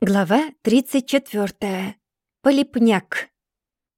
Глава 34. Полипняк.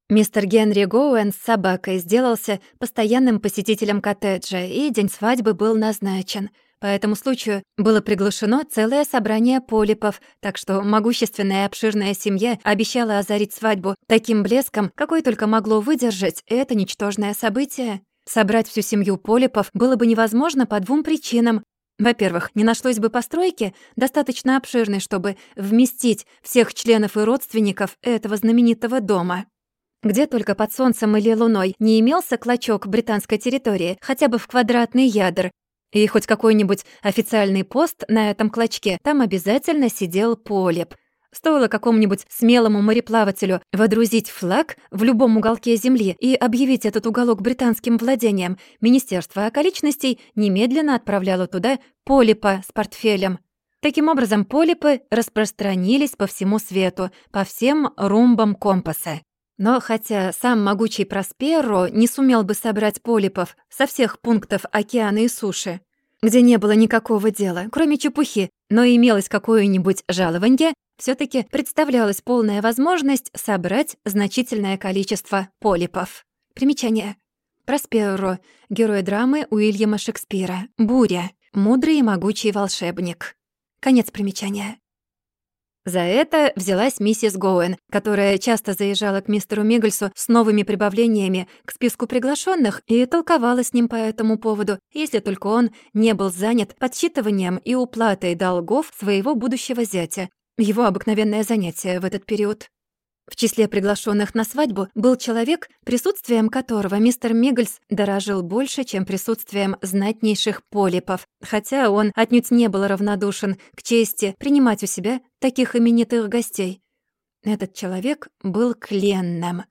Мистер Генри Гоуэн с собакой сделался постоянным посетителем коттеджа, и день свадьбы был назначен. По этому случаю было приглашено целое собрание полипов, так что могущественная и обширная семья обещала озарить свадьбу таким блеском, какой только могло выдержать это ничтожное событие. Собрать всю семью полипов было бы невозможно по двум причинам. Во-первых, не нашлось бы постройки, достаточно обширной, чтобы вместить всех членов и родственников этого знаменитого дома. Где только под солнцем или луной не имелся клочок британской территории, хотя бы в квадратный ядр, и хоть какой-нибудь официальный пост на этом клочке, там обязательно сидел полеп. Стоило какому-нибудь смелому мореплавателю водрузить флаг в любом уголке земли и объявить этот уголок британским владением, Министерство околичностей немедленно отправляло туда полипа с портфелем. Таким образом, полипы распространились по всему свету, по всем румбам компаса. Но хотя сам могучий Просперо не сумел бы собрать полипов со всех пунктов океана и суши, где не было никакого дела, кроме чепухи, но имелось какое-нибудь жалованье, все таки представлялась полная возможность собрать значительное количество полипов. Примечание. Просперо, герой драмы Уильяма Шекспира. Буря. Мудрый и могучий волшебник. Конец примечания. За это взялась миссис Гоуэн, которая часто заезжала к мистеру Мигельсу с новыми прибавлениями к списку приглашенных и толковала с ним по этому поводу, если только он не был занят подсчитыванием и уплатой долгов своего будущего зятя, его обыкновенное занятие в этот период. В числе приглашенных на свадьбу был человек, присутствием которого мистер Миггельс дорожил больше, чем присутствием знатнейших полипов, хотя он отнюдь не был равнодушен к чести принимать у себя таких именитых гостей. Этот человек был Кленном.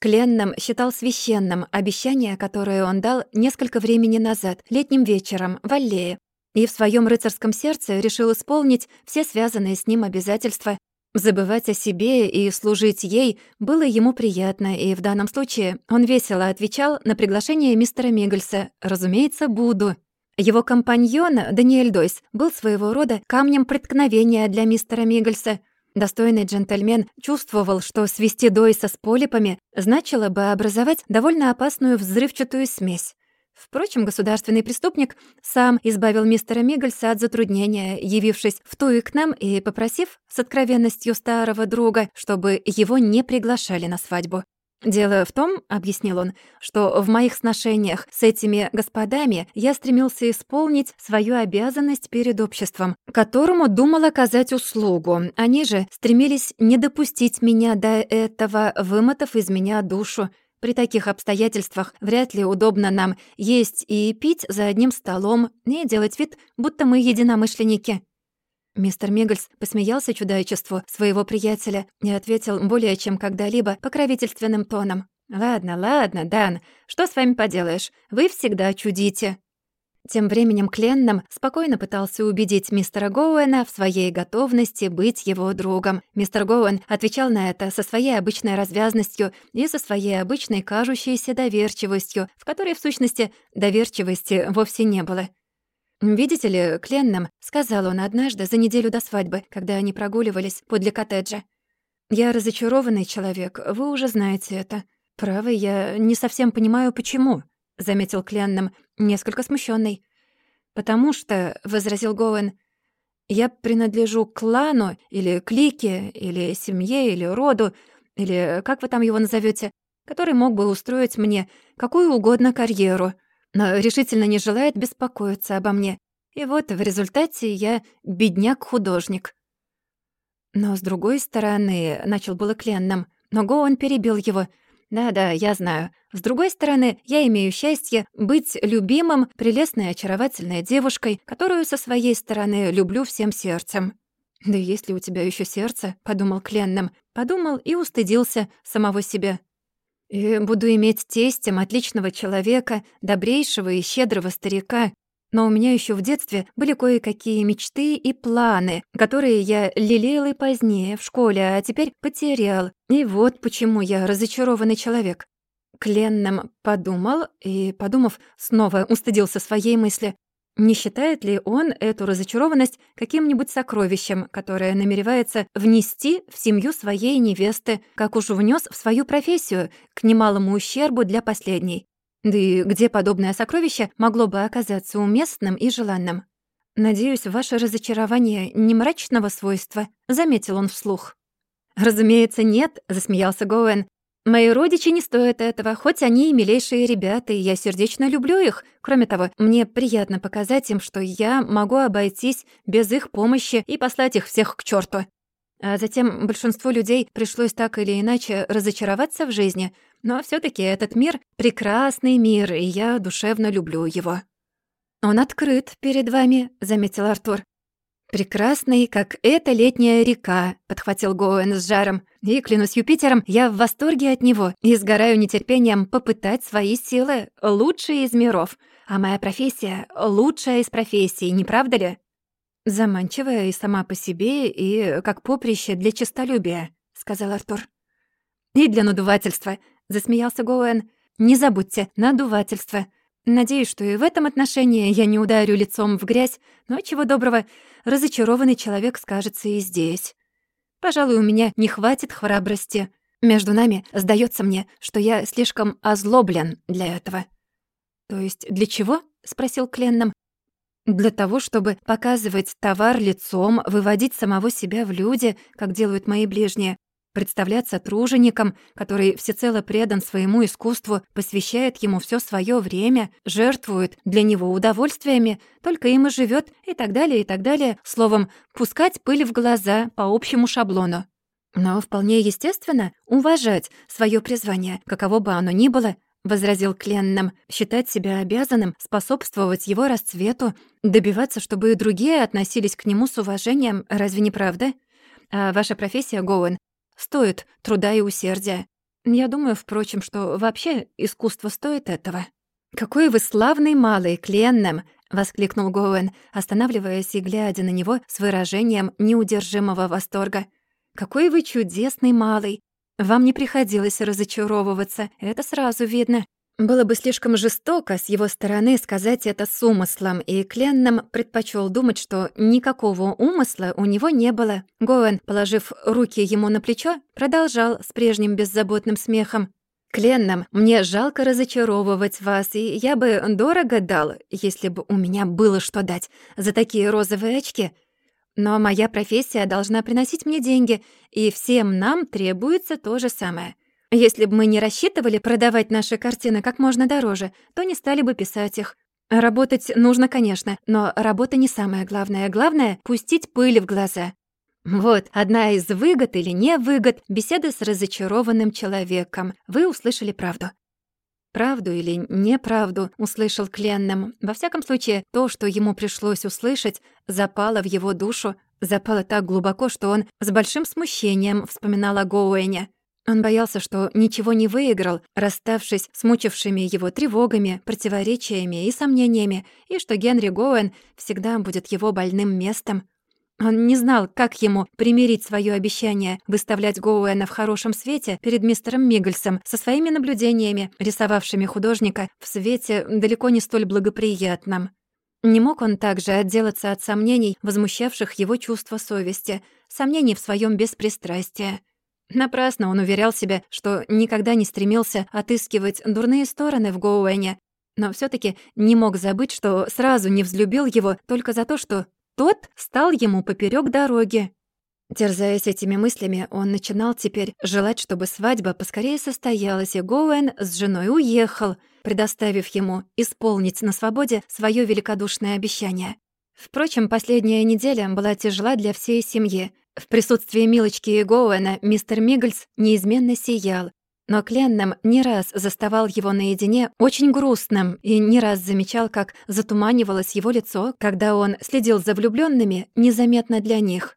Кленном считал священным обещание, которое он дал несколько времени назад, летним вечером, в аллее, и в своем рыцарском сердце решил исполнить все связанные с ним обязательства. Забывать о себе и служить ей было ему приятно, и в данном случае он весело отвечал на приглашение мистера Мигельса «Разумеется, буду». Его компаньон, Даниэль Дойс, был своего рода камнем преткновения для мистера Мигельса. Достойный джентльмен чувствовал, что свести Дойса с полипами значило бы образовать довольно опасную взрывчатую смесь. Впрочем, государственный преступник сам избавил мистера Мигельса от затруднения, явившись в Туикнам и попросив с откровенностью старого друга, чтобы его не приглашали на свадьбу. «Дело в том, — объяснил он, — что в моих сношениях с этими господами я стремился исполнить свою обязанность перед обществом, которому думал оказать услугу. Они же стремились не допустить меня до этого, вымотав из меня душу. При таких обстоятельствах вряд ли удобно нам есть и пить за одним столом и делать вид, будто мы единомышленники». Мистер Миггельс посмеялся чудачеству своего приятеля и ответил более чем когда-либо покровительственным тоном. «Ладно, ладно, Дан, что с вами поделаешь? Вы всегда чудите». Тем временем Кленном спокойно пытался убедить мистера Гоуэна в своей готовности быть его другом. Мистер Гоуэн отвечал на это со своей обычной развязностью и со своей обычной кажущейся доверчивостью, в которой, в сущности, доверчивости вовсе не было. «Видите ли, Кленном», — сказал он однажды за неделю до свадьбы, когда они прогуливались подле коттеджа. «Я разочарованный человек, вы уже знаете это. Право, я не совсем понимаю, почему». — заметил Кленном, несколько смущенный. «Потому что», — возразил Гоуэн, — «я принадлежу клану или клике, или семье, или роду, или как вы там его назовете, который мог бы устроить мне какую угодно карьеру, но решительно не желает беспокоиться обо мне. И вот в результате я бедняк-художник». Но с другой стороны, начал было Кленном, но Гоуэн перебил его — да-да, я знаю. С другой стороны, я имею счастье быть любимым, прелестной, очаровательной девушкой, которую со своей стороны люблю всем сердцем. «Да есть ли у тебя еще сердце?» — подумал Кленном. Подумал и устыдился самого себя. «И буду иметь тестем отличного человека, добрейшего и щедрого старика, но у меня еще в детстве были кое-какие мечты и планы, которые я лелеял и позднее, в школе, а теперь потерял. И вот почему я разочарованный человек. Кленном подумал и, подумав, снова устыдился своей мысли. Не считает ли он эту разочарованность каким-нибудь сокровищем, которое намеревается внести в семью своей невесты, как уж внес в свою профессию, к немалому ущербу для последней? Да и где подобное сокровище могло бы оказаться уместным и желанным? «Надеюсь, ваше разочарование не мрачного свойства», — заметил он вслух. «Разумеется, нет», — засмеялся Гоуэн. Мои родичи не стоят этого, хоть они и милейшие ребята, и я сердечно люблю их. Кроме того, мне приятно показать им, что я могу обойтись без их помощи и послать их всех к черту. А затем большинству людей пришлось так или иначе разочароваться в жизни, но все таки этот мир — прекрасный мир, и я душевно люблю его. «Он открыт перед вами», — заметил Артур. «Прекрасный, как эта летняя река», — подхватил Гоуэн с жаром. «И, клянусь Юпитером, я в восторге от него и сгораю нетерпением попытать свои силы, лучшие из миров. А моя профессия — лучшая из профессий, не правда ли?» «Заманчивая и сама по себе, и как поприще для честолюбия», — сказал Артур. «И для надувательства», — засмеялся Гоуэн. «Не забудьте, надувательство. Надеюсь, что и в этом отношении я не ударю лицом в грязь, но чего доброго, разочарованный человек скажется и здесь. Пожалуй, у меня не хватит храбрости. Между нами сдается мне, что я слишком озлоблен для этого. То есть для чего? спросил Кленном. Для того, чтобы показывать товар лицом, выводить самого себя в люди, как делают мои ближние, представляться тружеником, который всецело предан своему искусству, посвящает ему все свое время, жертвует для него удовольствиями, только им и живет и так далее, и так далее. Словом, пускать пыль в глаза по общему шаблону. Но вполне естественно уважать свое призвание, каково бы оно ни было, — возразил Кленном, — считать себя обязанным способствовать его расцвету, добиваться, чтобы и другие относились к нему с уважением, разве не правда? А ваша профессия, Гоуэн, стоит труда и усердия. Я думаю, впрочем, что вообще искусство стоит этого». «Какой вы славный малый, Кленном!» — воскликнул Гоуэн, останавливаясь и глядя на него с выражением неудержимого восторга. «Какой вы чудесный малый! Вам не приходилось разочаровываться, это сразу видно. Было бы слишком жестоко с его стороны сказать это с умыслом, и Кленном предпочел думать, что никакого умысла у него не было. Гоэн, положив руки ему на плечо, продолжал с прежним беззаботным смехом. «Кленном, мне жалко разочаровывать вас, и я бы дорого дал, если бы у меня было что дать за такие розовые очки. Но моя профессия должна приносить мне деньги, и всем нам требуется то же самое». Если бы мы не рассчитывали продавать наши картины как можно дороже, то не стали бы писать их. Работать нужно, конечно, но работа не самое главное. Главное — пустить пыль в глаза. Вот одна из выгод или не выгод беседы с разочарованным человеком. Вы услышали правду. Правду или неправду услышал Кленном. Во всяком случае, то, что ему пришлось услышать, запало в его душу, запало так глубоко, что он с большим смущением вспоминал о Гоуэне. Он боялся, что ничего не выиграл, расставшись с мучившими его тревогами, противоречиями и сомнениями, и что Генри Гоуэн всегда будет его больным местом. Он не знал, как ему примирить свое обещание выставлять Гоуэна в хорошем свете перед мистером Миггельсом со своими наблюдениями, рисовавшими художника в свете далеко не столь благоприятном. Не мог он также отделаться от сомнений, возмущавших его чувство совести, сомнений в своем беспристрастии. Напрасно он уверял себя, что никогда не стремился отыскивать дурные стороны в Гоуэне, но все таки не мог забыть, что сразу не взлюбил его только за то, что тот стал ему поперек дороги. Терзаясь этими мыслями, он начинал теперь желать, чтобы свадьба поскорее состоялась, и Гоуэн с женой уехал, предоставив ему исполнить на свободе свое великодушное обещание. Впрочем, последняя неделя была тяжела для всей семьи. В присутствии Милочки и Гоуэна мистер Миггельс неизменно сиял, но Кленном не раз заставал его наедине очень грустным и не раз замечал, как затуманивалось его лицо, когда он следил за влюбленными незаметно для них.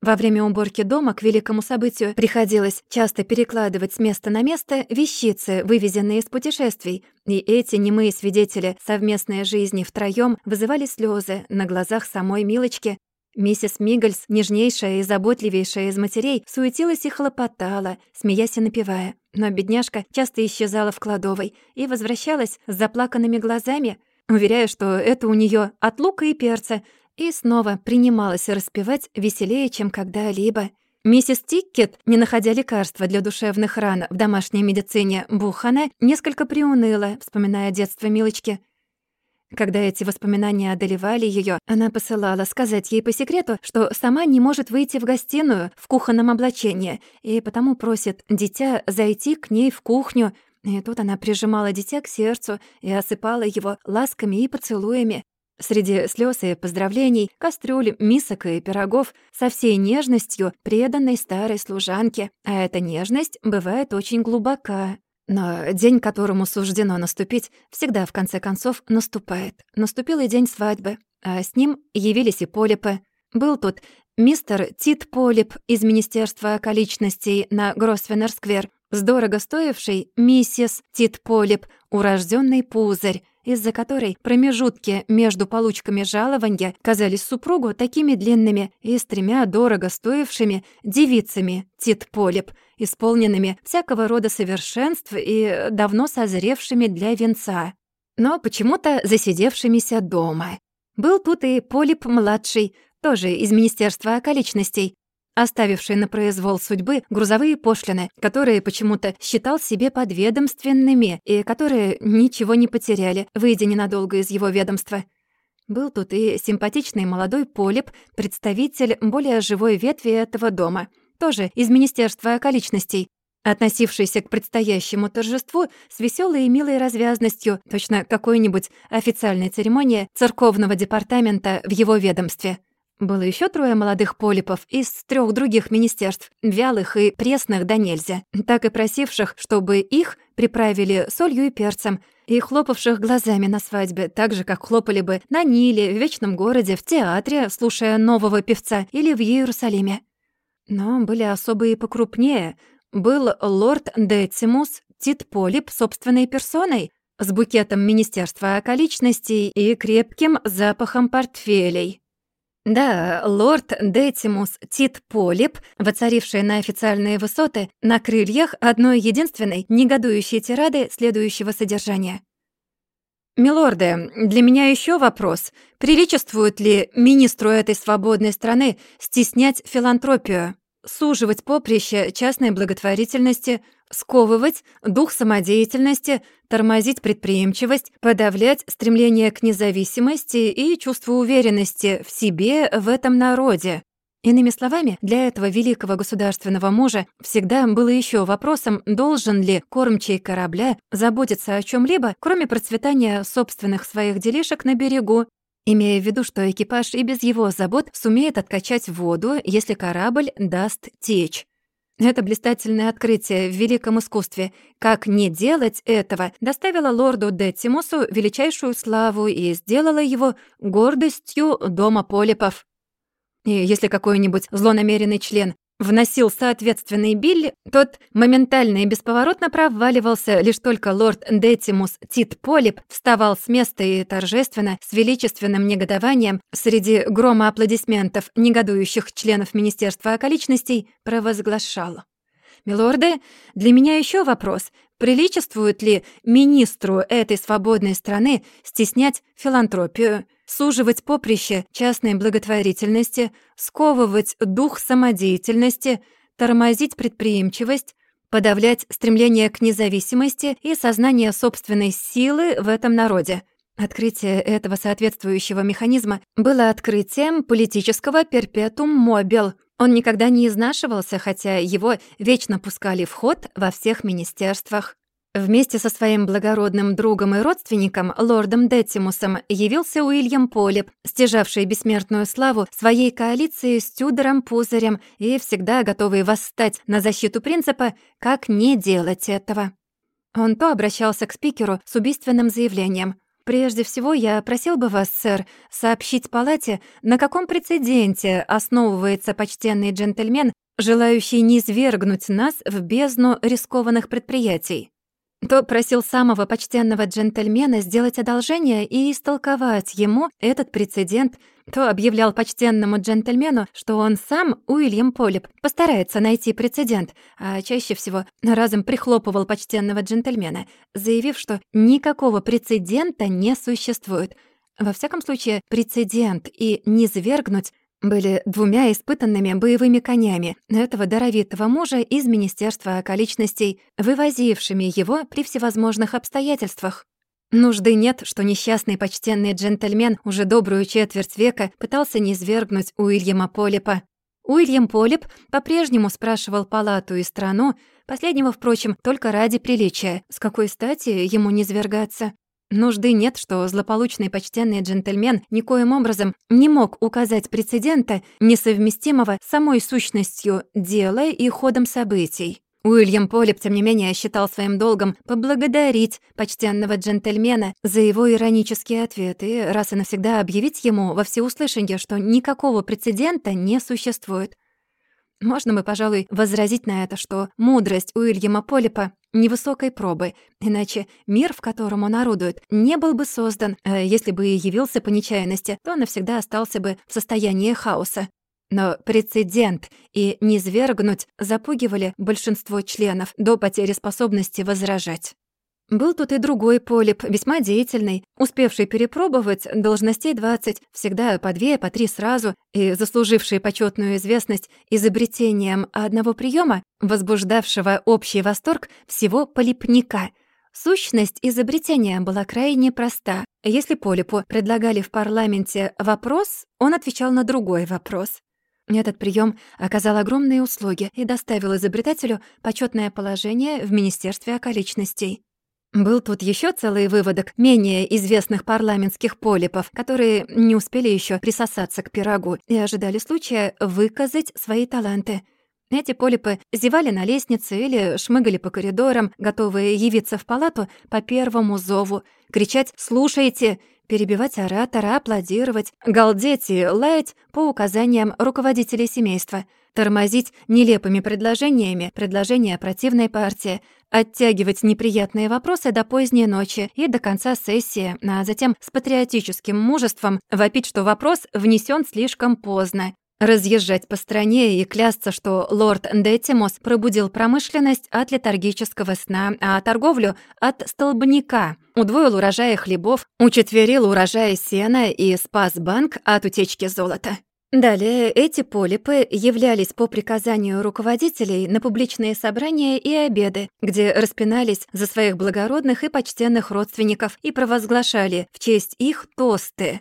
Во время уборки дома к великому событию приходилось часто перекладывать с места на место вещицы, вывезенные из путешествий, и эти немые свидетели совместной жизни втроём вызывали слезы на глазах самой Милочки, Миссис Миггельс, нежнейшая и заботливейшая из матерей, суетилась и хлопотала, смеясь и напевая. Но бедняжка часто исчезала в кладовой и возвращалась с заплаканными глазами, уверяя, что это у нее от лука и перца, и снова принималась распевать веселее, чем когда-либо. Миссис Тиккет, не находя лекарства для душевных ран в домашней медицине Бухана, несколько приуныла, вспоминая детство Милочки. Когда эти воспоминания одолевали ее, она посылала сказать ей по секрету, что сама не может выйти в гостиную в кухонном облачении, и потому просит дитя зайти к ней в кухню. И тут она прижимала дитя к сердцу и осыпала его ласками и поцелуями. Среди слез и поздравлений, кастрюль, мисок и пирогов со всей нежностью преданной старой служанки. А эта нежность бывает очень глубока. Но день, которому суждено наступить, всегда в конце концов наступает. Наступил и день свадьбы, а с ним явились и полипы. Был тут мистер Тит Полип из Министерства околичностей на Гросвеннер-сквер, с дорого стоившей миссис Тит Полип, урожденный пузырь, из-за которой промежутки между получками жалования казались супругу такими длинными и с тремя дорого стоившими девицами Тит Полип, исполненными всякого рода совершенств и давно созревшими для венца, но почему-то засидевшимися дома. Был тут и Полип-младший, тоже из Министерства околичностей, оставивший на произвол судьбы грузовые пошлины, которые почему-то считал себе подведомственными и которые ничего не потеряли, выйдя ненадолго из его ведомства. Был тут и симпатичный молодой полип, представитель более живой ветви этого дома, тоже из Министерства околичностей, относившийся к предстоящему торжеству с веселой и милой развязностью, точно какой-нибудь официальной церемонии церковного департамента в его ведомстве. Было еще трое молодых полипов из трех других министерств, вялых и пресных да нельзя, так и просивших, чтобы их приправили солью и перцем, и хлопавших глазами на свадьбе, так же, как хлопали бы на Ниле, в Вечном городе, в театре, слушая нового певца, или в Иерусалиме. Но были особые покрупнее. Был лорд Децимус Тит Полип собственной персоной, с букетом Министерства околичностей и крепким запахом портфелей. Да, лорд Детимус Тит Полип, воцаривший на официальные высоты, на крыльях одной единственной негодующей тирады следующего содержания. «Милорды, для меня еще вопрос. Приличествует ли министру этой свободной страны стеснять филантропию, суживать поприще частной благотворительности, сковывать дух самодеятельности, тормозить предприимчивость, подавлять стремление к независимости и чувство уверенности в себе в этом народе. Иными словами, для этого великого государственного мужа всегда было еще вопросом, должен ли кормчий корабля заботиться о чем либо кроме процветания собственных своих делишек на берегу, имея в виду, что экипаж и без его забот сумеет откачать воду, если корабль даст течь. Это блистательное открытие в великом искусстве. Как не делать этого, доставило лорду Деттимусу величайшую славу и сделало его гордостью дома полипов. И если какой-нибудь злонамеренный член вносил соответственный биль, тот моментально и бесповоротно проваливался, лишь только лорд Детимус Тит Полип вставал с места и торжественно, с величественным негодованием, среди грома аплодисментов негодующих членов Министерства околичностей, провозглашал. «Милорды, для меня еще вопрос. Приличествует ли министру этой свободной страны стеснять филантропию?» суживать поприще частной благотворительности, сковывать дух самодеятельности, тормозить предприимчивость, подавлять стремление к независимости и сознание собственной силы в этом народе. Открытие этого соответствующего механизма было открытием политического перпетум мобил. Он никогда не изнашивался, хотя его вечно пускали в ход во всех министерствах. Вместе со своим благородным другом и родственником, лордом Детимусом, явился Уильям Полип, стяжавший бессмертную славу своей коалиции с Тюдором Пузырем и всегда готовый восстать на защиту принципа «как не делать этого». Он то обращался к спикеру с убийственным заявлением «Прежде всего, я просил бы вас, сэр, сообщить палате, на каком прецеденте основывается почтенный джентльмен, желающий низвергнуть нас в бездну рискованных предприятий». То просил самого почтенного джентльмена сделать одолжение и истолковать ему этот прецедент, то объявлял почтенному джентльмену, что он сам, Уильям Полип, постарается найти прецедент, а чаще всего разом прихлопывал почтенного джентльмена, заявив, что никакого прецедента не существует. Во всяком случае, прецедент и низвергнуть были двумя испытанными боевыми конями этого даровитого мужа из Министерства околичностей, вывозившими его при всевозможных обстоятельствах. Нужды нет, что несчастный почтенный джентльмен уже добрую четверть века пытался низвергнуть Уильяма Полипа. Уильям Полип по-прежнему спрашивал палату и страну, последнего, впрочем, только ради приличия, с какой стати ему низвергаться. Нужды нет, что злополучный почтенный джентльмен никоим образом не мог указать прецедента, несовместимого с самой сущностью дела и ходом событий. Уильям Полип, тем не менее, считал своим долгом поблагодарить почтенного джентльмена за его иронический ответ и раз и навсегда объявить ему во всеуслышание, что никакого прецедента не существует. Можно бы, пожалуй, возразить на это, что мудрость Уильяма Полипа невысокой пробы, иначе мир, в котором он орудует, не был бы создан, а если бы и явился по нечаянности, то навсегда остался бы в состоянии хаоса. Но прецедент и низвергнуть запугивали большинство членов до потери способности возражать. Был тут и другой полип, весьма деятельный, успевший перепробовать должностей 20, всегда по две, по три сразу, и заслуживший почетную известность изобретением одного приема, возбуждавшего общий восторг всего полипника. Сущность изобретения была крайне проста. Если полипу предлагали в парламенте вопрос, он отвечал на другой вопрос. Этот прием оказал огромные услуги и доставил изобретателю почетное положение в Министерстве околичностей. Был тут еще целый выводок менее известных парламентских полипов, которые не успели еще присосаться к пирогу и ожидали случая выказать свои таланты. Эти полипы зевали на лестнице или шмыгали по коридорам, готовые явиться в палату по первому зову, кричать «Слушайте!», перебивать оратора, аплодировать, галдеть и лаять по указаниям руководителей семейства — тормозить нелепыми предложениями предложения противной партии, оттягивать неприятные вопросы до поздней ночи и до конца сессии, а затем с патриотическим мужеством вопить, что вопрос внесен слишком поздно, разъезжать по стране и клясться, что лорд Детимос пробудил промышленность от летаргического сна, а торговлю — от столбняка, удвоил урожаи хлебов, учетверил урожаи сена и спас банк от утечки золота. Далее эти полипы являлись по приказанию руководителей на публичные собрания и обеды, где распинались за своих благородных и почтенных родственников и провозглашали в честь их тосты.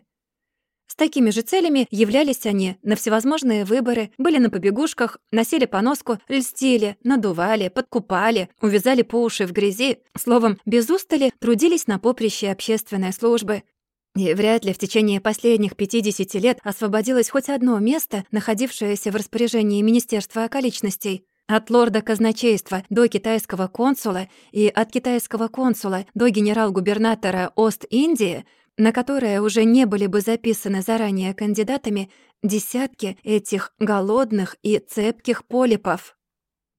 С такими же целями являлись они на всевозможные выборы, были на побегушках, носили поноску, льстили, надували, подкупали, увязали по уши в грязи, словом, без устали трудились на поприще общественной службы, и вряд ли в течение последних 50 лет освободилось хоть одно место, находившееся в распоряжении Министерства околичностей. От лорда казначейства до китайского консула и от китайского консула до генерал-губернатора Ост-Индии, на которое уже не были бы записаны заранее кандидатами, десятки этих голодных и цепких полипов.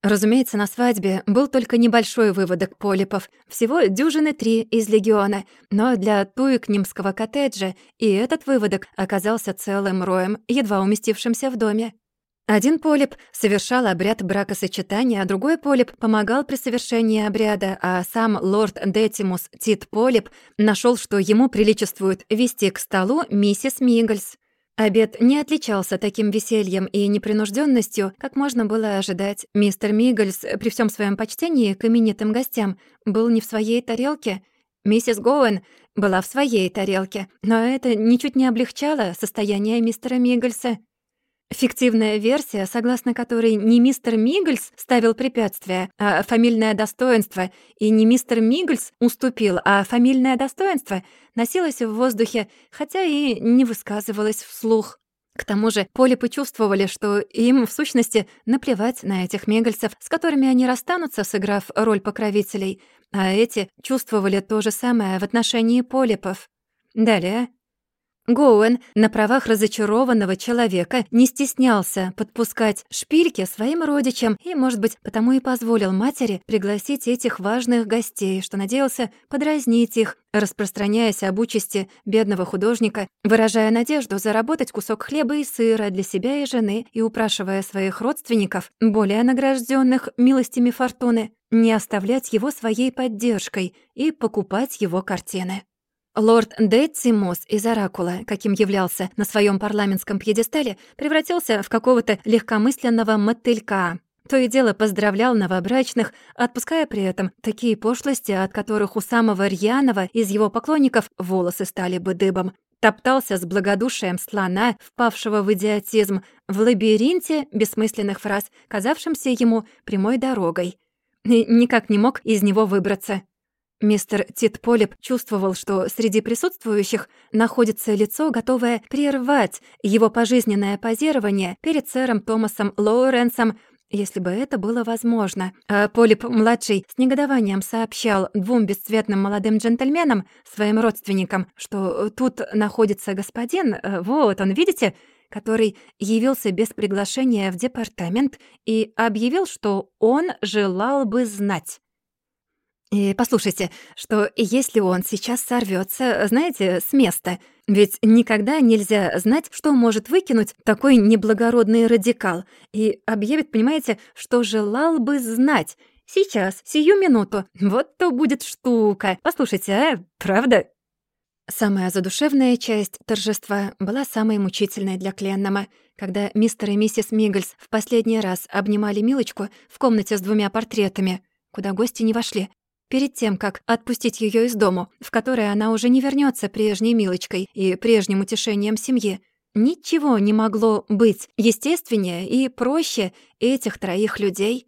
Разумеется, на свадьбе был только небольшой выводок полипов, всего дюжины три из легиона, но для туикнимского коттеджа и этот выводок оказался целым роем, едва уместившимся в доме. Один полип совершал обряд бракосочетания, а другой полип помогал при совершении обряда, а сам лорд Детимус Тит Полип нашел, что ему приличествует вести к столу миссис Миггельс. Обед не отличался таким весельем и непринужденностью, как можно было ожидать. Мистер Миггельс, при всем своем почтении к именитым гостям, был не в своей тарелке. Миссис Гоуэн была в своей тарелке, но это ничуть не облегчало состояние мистера Миггельса. Фиктивная версия, согласно которой не мистер Миггельс ставил препятствия, а фамильное достоинство, и не мистер Миггельс уступил, а фамильное достоинство носилось в воздухе, хотя и не высказывалось вслух. К тому же Поли почувствовали, что им, в сущности, наплевать на этих Миггельсов, с которыми они расстанутся, сыграв роль покровителей, а эти чувствовали то же самое в отношении Полипов. Далее Гоуэн на правах разочарованного человека не стеснялся подпускать шпильки своим родичам и, может быть, потому и позволил матери пригласить этих важных гостей, что надеялся подразнить их, распространяясь об участи бедного художника, выражая надежду заработать кусок хлеба и сыра для себя и жены и упрашивая своих родственников, более награжденных милостями фортуны, не оставлять его своей поддержкой и покупать его картины. Лорд Децимус из Оракула, каким являлся на своем парламентском пьедестале, превратился в какого-то легкомысленного мотылька. То и дело поздравлял новобрачных, отпуская при этом такие пошлости, от которых у самого рьяного из его поклонников волосы стали бы дыбом. Топтался с благодушием слона, впавшего в идиотизм, в лабиринте бессмысленных фраз, казавшимся ему прямой дорогой. И никак не мог из него выбраться. Мистер Тит Полип чувствовал, что среди присутствующих находится лицо, готовое прервать его пожизненное позирование перед сэром Томасом Лоуренсом, если бы это было возможно. А Полип-младший с негодованием сообщал двум бесцветным молодым джентльменам, своим родственникам, что тут находится господин, э, вот он, видите, который явился без приглашения в департамент и объявил, что он желал бы знать. И послушайте, что если он сейчас сорвется, знаете, с места, ведь никогда нельзя знать, что может выкинуть такой неблагородный радикал, и объявит, понимаете, что желал бы знать. Сейчас, сию минуту. Вот то будет штука. Послушайте, а, правда? Самая задушевная часть торжества была самой мучительной для Кленнама, когда мистер и миссис Миггельс в последний раз обнимали Милочку в комнате с двумя портретами, куда гости не вошли, перед тем, как отпустить ее из дому, в который она уже не вернется прежней милочкой и прежним утешением семьи. Ничего не могло быть естественнее и проще этих троих людей.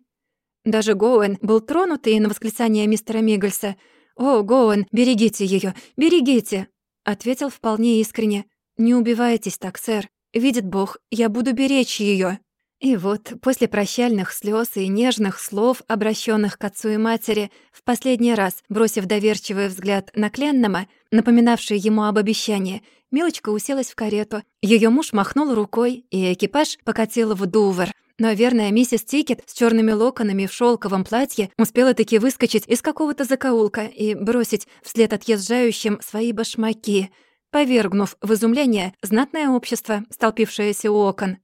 Даже Гоуэн был тронутый на восклицание мистера Миггельса. «О, Гоуэн, берегите ее, берегите!» Ответил вполне искренне. «Не убивайтесь так, сэр. Видит Бог, я буду беречь ее. И вот, после прощальных слез и нежных слов, обращенных к отцу и матери, в последний раз, бросив доверчивый взгляд на Кленнама, напоминавший ему об обещании, Милочка уселась в карету. Ее муж махнул рукой, и экипаж покатил в Дувр. Но верная миссис Тикет с черными локонами в шелковом платье успела таки выскочить из какого-то закоулка и бросить вслед отъезжающим свои башмаки, повергнув в изумление знатное общество, столпившееся у окон.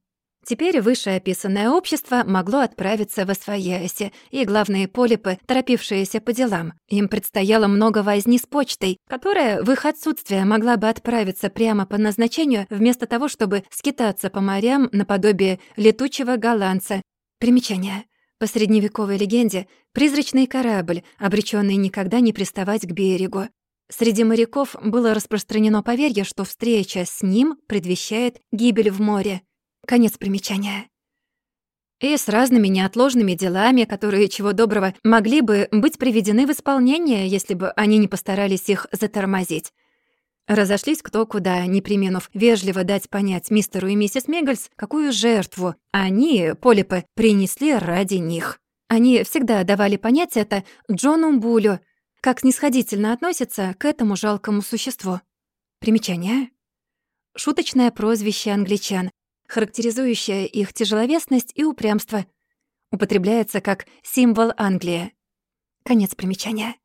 Теперь вышеописанное общество могло отправиться в Освояси, и главные полипы, торопившиеся по делам. Им предстояло много возни с почтой, которая в их отсутствие могла бы отправиться прямо по назначению, вместо того, чтобы скитаться по морям наподобие летучего голландца. Примечание. По средневековой легенде, призрачный корабль, обреченный никогда не приставать к берегу. Среди моряков было распространено поверье, что встреча с ним предвещает гибель в море. Конец примечания. И с разными неотложными делами, которые, чего доброго, могли бы быть приведены в исполнение, если бы они не постарались их затормозить. Разошлись кто куда, не применув вежливо дать понять мистеру и миссис Мегальс, какую жертву они, полипы, принесли ради них. Они всегда давали понять это Джону Булю, как снисходительно относятся к этому жалкому существу. Примечание. Шуточное прозвище англичан, характеризующая их тяжеловесность и упрямство. Употребляется как символ Англии. Конец примечания.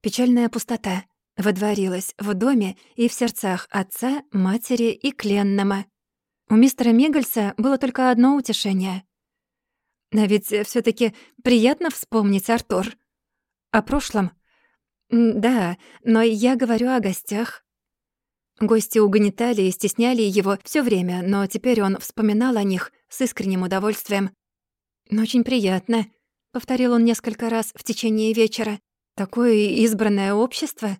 Печальная пустота водворилась в доме и в сердцах отца, матери и Кленнама. У мистера Мигельса было только одно утешение. А ведь все таки приятно вспомнить Артур. О прошлом? Да, но я говорю о гостях. Гости угнетали и стесняли его все время, но теперь он вспоминал о них с искренним удовольствием. «Но очень приятно», — повторил он несколько раз в течение вечера. «Такое избранное общество».